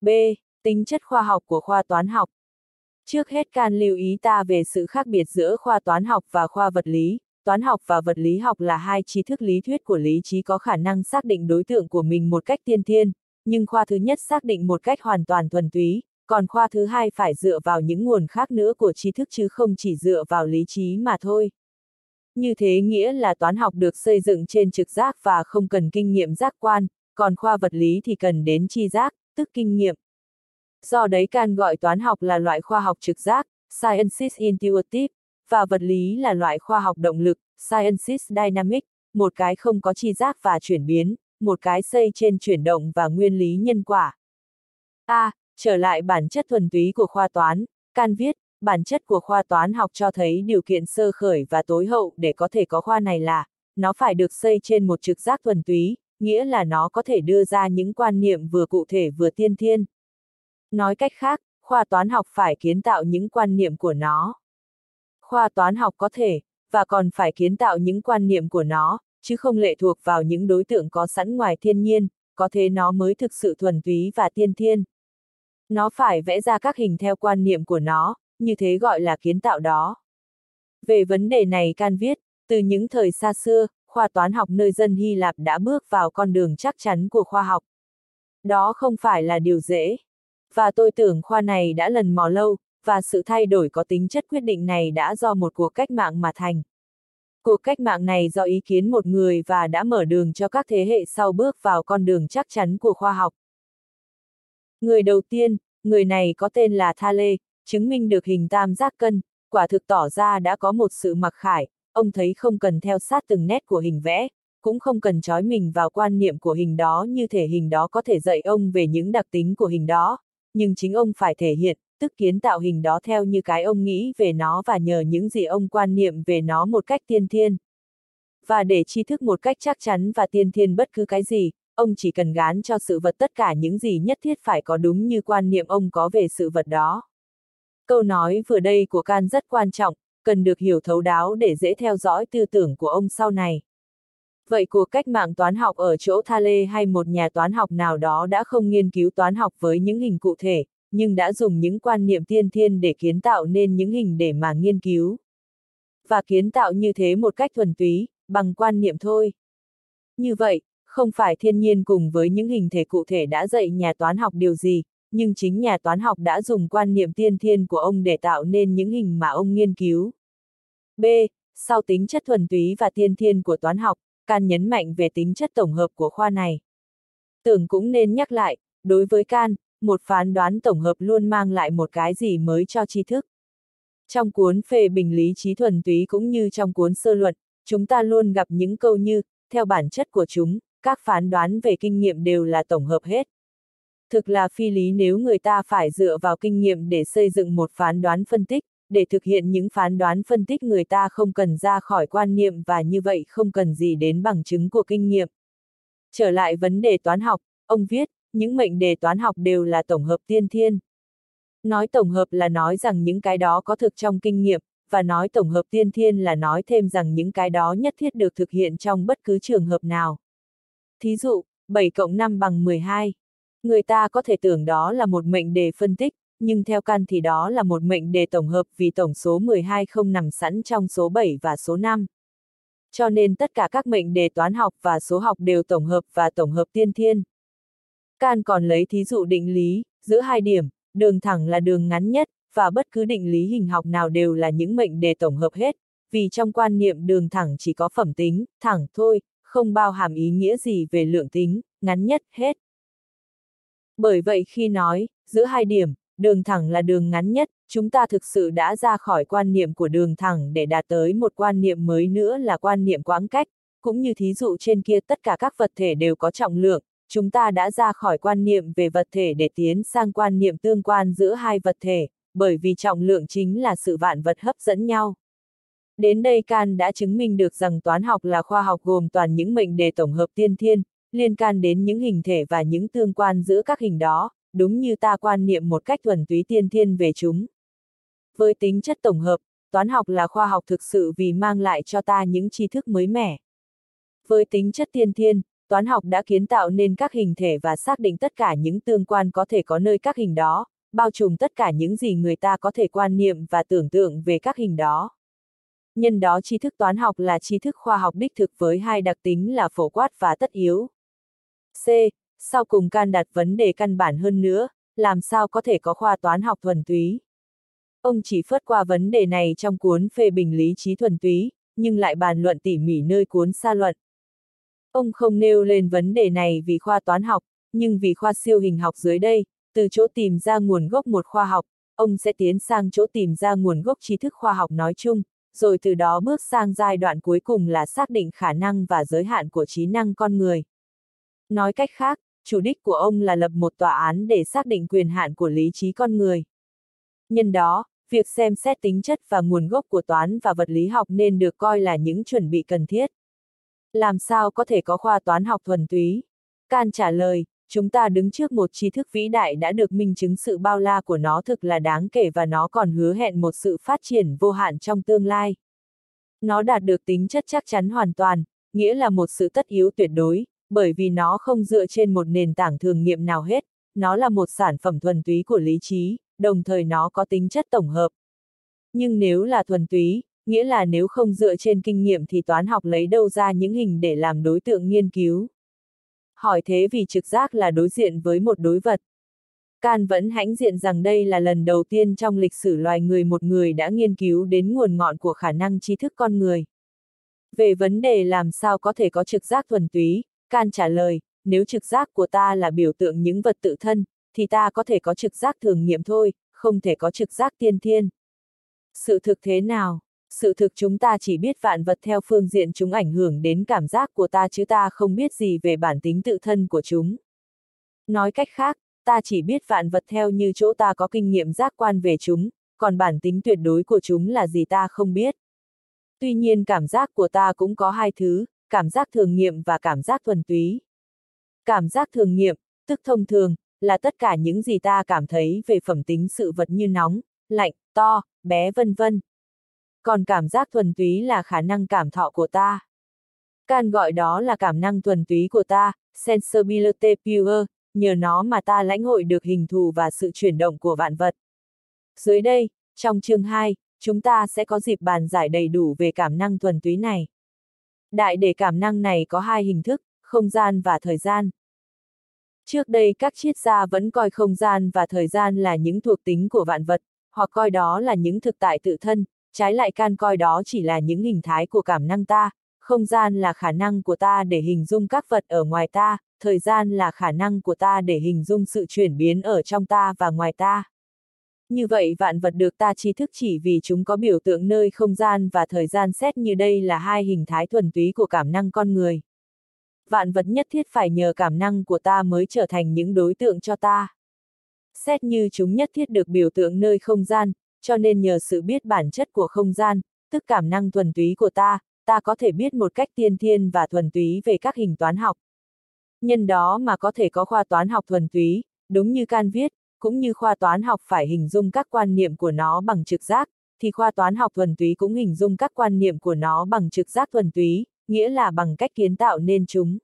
B. Tính chất khoa học của khoa toán học. Trước hết can lưu ý ta về sự khác biệt giữa khoa toán học và khoa vật lý. Toán học và vật lý học là hai tri thức lý thuyết của lý trí có khả năng xác định đối tượng của mình một cách tiên thiên, nhưng khoa thứ nhất xác định một cách hoàn toàn thuần túy, còn khoa thứ hai phải dựa vào những nguồn khác nữa của tri thức chứ không chỉ dựa vào lý trí mà thôi. Như thế nghĩa là toán học được xây dựng trên trực giác và không cần kinh nghiệm giác quan, còn khoa vật lý thì cần đến tri giác, tức kinh nghiệm. Do đấy can gọi toán học là loại khoa học trực giác, Sciences Intuitive, và vật lý là loại khoa học động lực, Sciences Dynamic, một cái không có chi giác và chuyển biến, một cái xây trên chuyển động và nguyên lý nhân quả. A. À, trở lại bản chất thuần túy của khoa toán, can viết, bản chất của khoa toán học cho thấy điều kiện sơ khởi và tối hậu để có thể có khoa này là, nó phải được xây trên một trực giác thuần túy, nghĩa là nó có thể đưa ra những quan niệm vừa cụ thể vừa tiên thiên. Nói cách khác, khoa toán học phải kiến tạo những quan niệm của nó. Khoa toán học có thể, và còn phải kiến tạo những quan niệm của nó, chứ không lệ thuộc vào những đối tượng có sẵn ngoài thiên nhiên, có thế nó mới thực sự thuần túy và tiên thiên. Nó phải vẽ ra các hình theo quan niệm của nó, như thế gọi là kiến tạo đó. Về vấn đề này can viết, từ những thời xa xưa, khoa toán học nơi dân Hy Lạp đã bước vào con đường chắc chắn của khoa học. Đó không phải là điều dễ. Và tôi tưởng khoa này đã lần mò lâu, và sự thay đổi có tính chất quyết định này đã do một cuộc cách mạng mà thành. Cuộc cách mạng này do ý kiến một người và đã mở đường cho các thế hệ sau bước vào con đường chắc chắn của khoa học. Người đầu tiên, người này có tên là Thale, chứng minh được hình tam giác cân, quả thực tỏ ra đã có một sự mặc khải, ông thấy không cần theo sát từng nét của hình vẽ, cũng không cần trói mình vào quan niệm của hình đó như thể hình đó có thể dạy ông về những đặc tính của hình đó, nhưng chính ông phải thể hiện, tức kiến tạo hình đó theo như cái ông nghĩ về nó và nhờ những gì ông quan niệm về nó một cách tiên thiên. Và để tri thức một cách chắc chắn và tiên thiên bất cứ cái gì, ông chỉ cần gán cho sự vật tất cả những gì nhất thiết phải có đúng như quan niệm ông có về sự vật đó. Câu nói vừa đây của Can rất quan trọng, cần được hiểu thấu đáo để dễ theo dõi tư tưởng của ông sau này. Vậy cuộc cách mạng toán học ở chỗ Thale hay một nhà toán học nào đó đã không nghiên cứu toán học với những hình cụ thể, nhưng đã dùng những quan niệm tiên thiên để kiến tạo nên những hình để mà nghiên cứu. Và kiến tạo như thế một cách thuần túy, bằng quan niệm thôi. Như vậy, không phải thiên nhiên cùng với những hình thể cụ thể đã dạy nhà toán học điều gì, nhưng chính nhà toán học đã dùng quan niệm tiên thiên của ông để tạo nên những hình mà ông nghiên cứu. B. Sau tính chất thuần túy và tiên thiên của toán học, Can nhấn mạnh về tính chất tổng hợp của khoa này. Tưởng cũng nên nhắc lại, đối với Can, một phán đoán tổng hợp luôn mang lại một cái gì mới cho tri thức. Trong cuốn phê bình lý trí thuần túy cũng như trong cuốn sơ luận, chúng ta luôn gặp những câu như, theo bản chất của chúng, các phán đoán về kinh nghiệm đều là tổng hợp hết. Thực là phi lý nếu người ta phải dựa vào kinh nghiệm để xây dựng một phán đoán phân tích, để thực hiện những phán đoán phân tích người ta không cần ra khỏi quan niệm và như vậy không cần gì đến bằng chứng của kinh nghiệm. Trở lại vấn đề toán học, ông viết, những mệnh đề toán học đều là tổng hợp tiên thiên. Nói tổng hợp là nói rằng những cái đó có thực trong kinh nghiệm, và nói tổng hợp tiên thiên là nói thêm rằng những cái đó nhất thiết được thực hiện trong bất cứ trường hợp nào. Thí dụ, 7 cộng 5 bằng 12. Người ta có thể tưởng đó là một mệnh đề phân tích, nhưng theo căn thì đó là một mệnh đề tổng hợp vì tổng số 12 không nằm sẵn trong số 7 và số 5. Cho nên tất cả các mệnh đề toán học và số học đều tổng hợp và tổng hợp tiên thiên. Can còn lấy thí dụ định lý, giữa hai điểm, đường thẳng là đường ngắn nhất, và bất cứ định lý hình học nào đều là những mệnh đề tổng hợp hết, vì trong quan niệm đường thẳng chỉ có phẩm tính, thẳng thôi, không bao hàm ý nghĩa gì về lượng tính, ngắn nhất, hết. Bởi vậy khi nói, giữa hai điểm, đường thẳng là đường ngắn nhất, chúng ta thực sự đã ra khỏi quan niệm của đường thẳng để đạt tới một quan niệm mới nữa là quan niệm quãng cách, cũng như thí dụ trên kia tất cả các vật thể đều có trọng lượng, chúng ta đã ra khỏi quan niệm về vật thể để tiến sang quan niệm tương quan giữa hai vật thể, bởi vì trọng lượng chính là sự vạn vật hấp dẫn nhau. Đến đây Can đã chứng minh được rằng toán học là khoa học gồm toàn những mệnh đề tổng hợp tiên thiên, liên can đến những hình thể và những tương quan giữa các hình đó, đúng như ta quan niệm một cách thuần túy tiên thiên về chúng. Với tính chất tổng hợp, toán học là khoa học thực sự vì mang lại cho ta những tri thức mới mẻ. Với tính chất tiên thiên, toán học đã kiến tạo nên các hình thể và xác định tất cả những tương quan có thể có nơi các hình đó, bao trùm tất cả những gì người ta có thể quan niệm và tưởng tượng về các hình đó. Nhân đó tri thức toán học là tri thức khoa học đích thực với hai đặc tính là phổ quát và tất yếu. C. Sau cùng can đặt vấn đề căn bản hơn nữa, làm sao có thể có khoa toán học thuần túy. Ông chỉ phớt qua vấn đề này trong cuốn phê bình lý trí thuần túy, nhưng lại bàn luận tỉ mỉ nơi cuốn xa luận. Ông không nêu lên vấn đề này vì khoa toán học, nhưng vì khoa siêu hình học dưới đây, từ chỗ tìm ra nguồn gốc một khoa học, ông sẽ tiến sang chỗ tìm ra nguồn gốc trí thức khoa học nói chung, rồi từ đó bước sang giai đoạn cuối cùng là xác định khả năng và giới hạn của trí năng con người. Nói cách khác, chủ đích của ông là lập một tòa án để xác định quyền hạn của lý trí con người. Nhân đó, việc xem xét tính chất và nguồn gốc của toán và vật lý học nên được coi là những chuẩn bị cần thiết. Làm sao có thể có khoa toán học thuần túy? Can trả lời, chúng ta đứng trước một tri thức vĩ đại đã được minh chứng sự bao la của nó thực là đáng kể và nó còn hứa hẹn một sự phát triển vô hạn trong tương lai. Nó đạt được tính chất chắc chắn hoàn toàn, nghĩa là một sự tất yếu tuyệt đối, bởi vì nó không dựa trên một nền tảng thường nghiệm nào hết, nó là một sản phẩm thuần túy của lý trí, đồng thời nó có tính chất tổng hợp. Nhưng nếu là thuần túy, nghĩa là nếu không dựa trên kinh nghiệm thì toán học lấy đâu ra những hình để làm đối tượng nghiên cứu. Hỏi thế vì trực giác là đối diện với một đối vật. Can vẫn hãnh diện rằng đây là lần đầu tiên trong lịch sử loài người một người đã nghiên cứu đến nguồn ngọn của khả năng trí thức con người. Về vấn đề làm sao có thể có trực giác thuần túy, Can trả lời, nếu trực giác của ta là biểu tượng những vật tự thân, thì ta có thể có trực giác thường nghiệm thôi, không thể có trực giác tiên thiên. Sự thực thế nào? Sự thực chúng ta chỉ biết vạn vật theo phương diện chúng ảnh hưởng đến cảm giác của ta chứ ta không biết gì về bản tính tự thân của chúng. Nói cách khác, ta chỉ biết vạn vật theo như chỗ ta có kinh nghiệm giác quan về chúng, còn bản tính tuyệt đối của chúng là gì ta không biết. Tuy nhiên cảm giác của ta cũng có hai thứ, cảm giác thường nghiệm và cảm giác thuần túy. Cảm giác thường nghiệm, tức thông thường, là tất cả những gì ta cảm thấy về phẩm tính sự vật như nóng, lạnh, to, bé vân vân. Còn cảm giác thuần túy là khả năng cảm thọ của ta. Can gọi đó là cảm năng thuần túy của ta, sensibility pure, nhờ nó mà ta lãnh hội được hình thù và sự chuyển động của vạn vật. Dưới đây, trong chương 2, chúng ta sẽ có dịp bàn giải đầy đủ về cảm năng thuần túy này. Đại để cảm năng này có hai hình thức, không gian và thời gian. Trước đây các triết gia vẫn coi không gian và thời gian là những thuộc tính của vạn vật, hoặc coi đó là những thực tại tự thân, trái lại can coi đó chỉ là những hình thái của cảm năng ta, không gian là khả năng của ta để hình dung các vật ở ngoài ta, thời gian là khả năng của ta để hình dung sự chuyển biến ở trong ta và ngoài ta. Như vậy vạn vật được ta tri thức chỉ vì chúng có biểu tượng nơi không gian và thời gian xét như đây là hai hình thái thuần túy của cảm năng con người. Vạn vật nhất thiết phải nhờ cảm năng của ta mới trở thành những đối tượng cho ta. Xét như chúng nhất thiết được biểu tượng nơi không gian, cho nên nhờ sự biết bản chất của không gian, tức cảm năng thuần túy của ta, ta có thể biết một cách tiên thiên và thuần túy về các hình toán học. Nhân đó mà có thể có khoa toán học thuần túy, đúng như Can viết, cũng như khoa toán học phải hình dung các quan niệm của nó bằng trực giác, thì khoa toán học thuần túy cũng hình dung các quan niệm của nó bằng trực giác thuần túy, nghĩa là bằng cách kiến tạo nên chúng.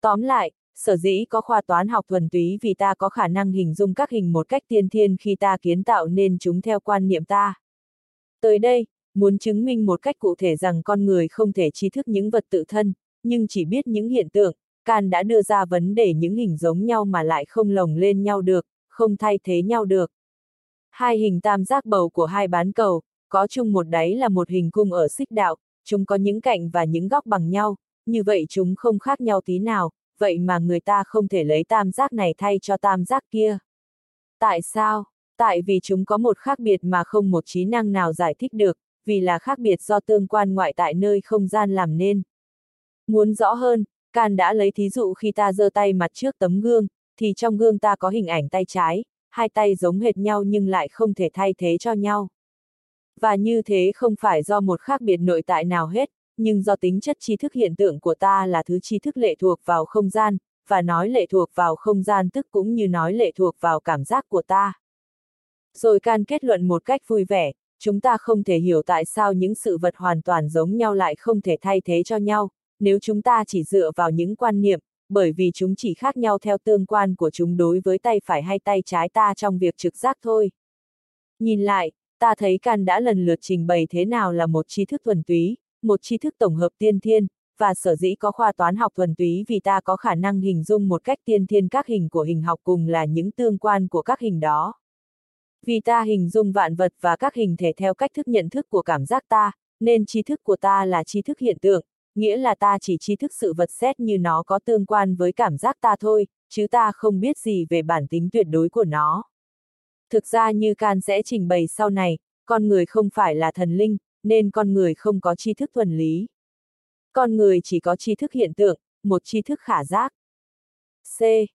Tóm lại, sở dĩ có khoa toán học thuần túy vì ta có khả năng hình dung các hình một cách tiên thiên khi ta kiến tạo nên chúng theo quan niệm ta. Tới đây, muốn chứng minh một cách cụ thể rằng con người không thể tri thức những vật tự thân, nhưng chỉ biết những hiện tượng, Can đã đưa ra vấn đề những hình giống nhau mà lại không lồng lên nhau được, không thay thế nhau được. Hai hình tam giác bầu của hai bán cầu, có chung một đáy là một hình cung ở xích đạo, chúng có những cạnh và những góc bằng nhau, như vậy chúng không khác nhau tí nào, vậy mà người ta không thể lấy tam giác này thay cho tam giác kia. Tại sao? Tại vì chúng có một khác biệt mà không một trí năng nào giải thích được, vì là khác biệt do tương quan ngoại tại nơi không gian làm nên. Muốn rõ hơn, Can đã lấy thí dụ khi ta giơ tay mặt trước tấm gương, thì trong gương ta có hình ảnh tay trái, hai tay giống hệt nhau nhưng lại không thể thay thế cho nhau. Và như thế không phải do một khác biệt nội tại nào hết, nhưng do tính chất tri thức hiện tượng của ta là thứ tri thức lệ thuộc vào không gian, và nói lệ thuộc vào không gian tức cũng như nói lệ thuộc vào cảm giác của ta. Rồi can kết luận một cách vui vẻ, chúng ta không thể hiểu tại sao những sự vật hoàn toàn giống nhau lại không thể thay thế cho nhau, nếu chúng ta chỉ dựa vào những quan niệm, bởi vì chúng chỉ khác nhau theo tương quan của chúng đối với tay phải hay tay trái ta trong việc trực giác thôi. Nhìn lại, ta thấy Can đã lần lượt trình bày thế nào là một tri thức thuần túy, một tri thức tổng hợp tiên thiên, và sở dĩ có khoa toán học thuần túy vì ta có khả năng hình dung một cách tiên thiên các hình của hình học cùng là những tương quan của các hình đó. Vì ta hình dung vạn vật và các hình thể theo cách thức nhận thức của cảm giác ta, nên tri thức của ta là tri thức hiện tượng, nghĩa là ta chỉ tri thức sự vật xét như nó có tương quan với cảm giác ta thôi, chứ ta không biết gì về bản tính tuyệt đối của nó. Thực ra như Can sẽ trình bày sau này, con người không phải là thần linh, nên con người không có tri thức thuần lý. Con người chỉ có tri thức hiện tượng, một tri thức khả giác. C.